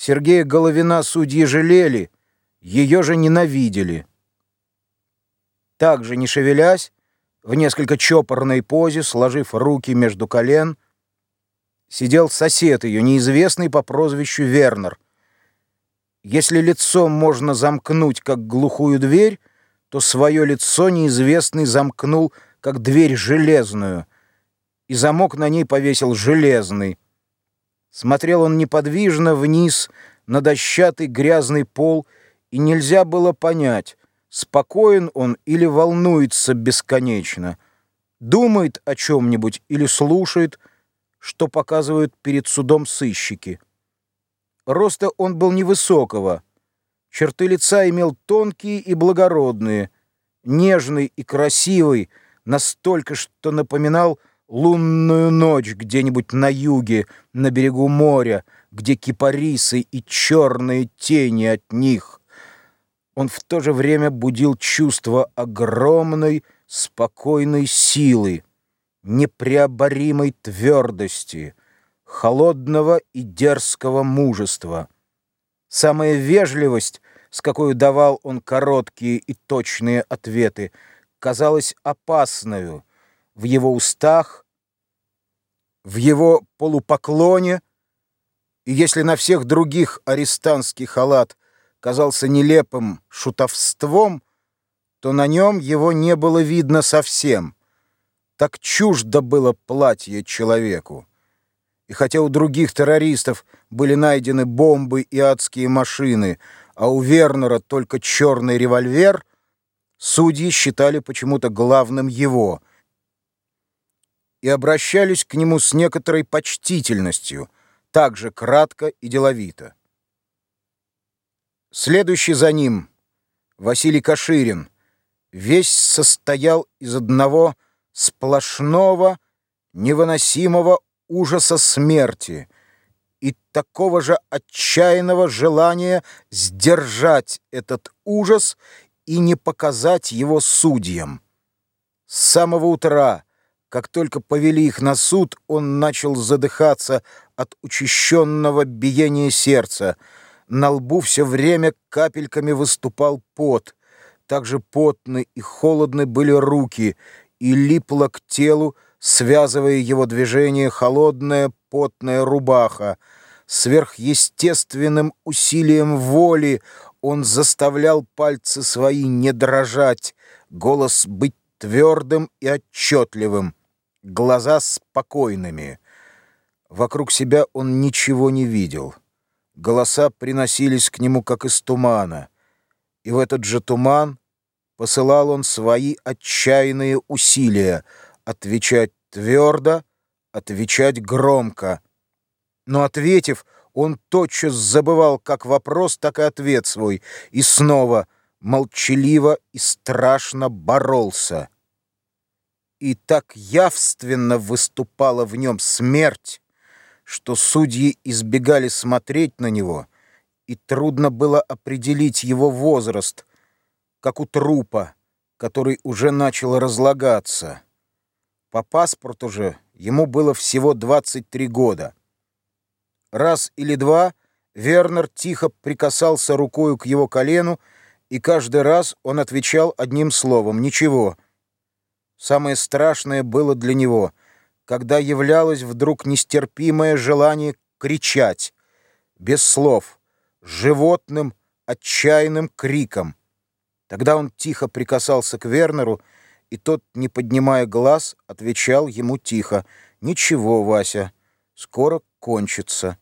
Сергея Головина судьи жалели, ее же ненавидели. Также, не шевелясь, в несколько чопорной позе, сложив руки между колен, сидел сосед ее, неизвестный по прозвищу Вернер. Если лицо можно замкнуть, как глухую дверь, то свое лицо неизвестный замкнул, как дверь железную, и замок на ней повесил железный. Смотрел он неподвижно вниз на дощатый грязный пол, и нельзя было понять, спокоен он или волнуется бесконечно, думает о чем-нибудь или слушает, что показывают перед судом сыщики. Роста он был невысокого, черты лица имел тонкие и благородные, нежный и красивый, настолько, что напоминал лунную ночь где-нибудь на юге, на берегу моря, где кипарисы и черные тени от них. Он в то же время будил чувство огромной, спокойной силы, непреоборимой твердости, холодного и дерзкого мужества. Самая вежливость, с какой давал он короткие и точные ответы, казалась опасною, в его устах, в его полупоклоне, и если на всех других арестантский халат казался нелепым шутовством, то на нем его не было видно совсем. Так чуждо было платье человеку. И хотя у других террористов были найдены бомбы и адские машины, а у Вернера только черный револьвер, судьи считали почему-то главным его — и обращались к нему с некоторой почтительностью, также кратко и деловито. Следующий за ним Василий Каширин весь состоял из одного сплошного, невыносимого ужаса смерти и такого же отчаянного желания сдержать этот ужас и не показать его судьям. С самого утра как только повели их на суд, он начал задыхаться от учащенного биения сердца. На лбу все время капельками выступал пот. Также потны и холодны были руки, и липла к телу, связывая его движение, холодная потная рубаха. Сверхъестественным усилием воли он заставлял пальцы свои не дрожать, голос быть твердым и отчетливым глаза спокойными. Вокруг себя он ничего не видел. Голоса приносились к нему, как из тумана. И в этот же туман посылал он свои отчаянные усилия отвечать твердо, отвечать громко. Но ответив, он тотчас забывал как вопрос, так и ответ свой, и снова молчаливо и страшно боролся и так явственно выступала в нем смерть, что судьи избегали смотреть на него, и трудно было определить его возраст, как у трупа, который уже начал разлагаться. По паспорту же ему было всего 23 года. Раз или два Вернер тихо прикасался рукою к его колену, и каждый раз он отвечал одним словом «Ничего». Самое страшное было для него, когда являлось вдруг нестерпимое желание кричать, без слов, животным, отчаянным криком. Тогда он тихо прикасался к Вернеру, и тот, не поднимая глаз, отвечал ему тихо, «Ничего, Вася, скоро кончится».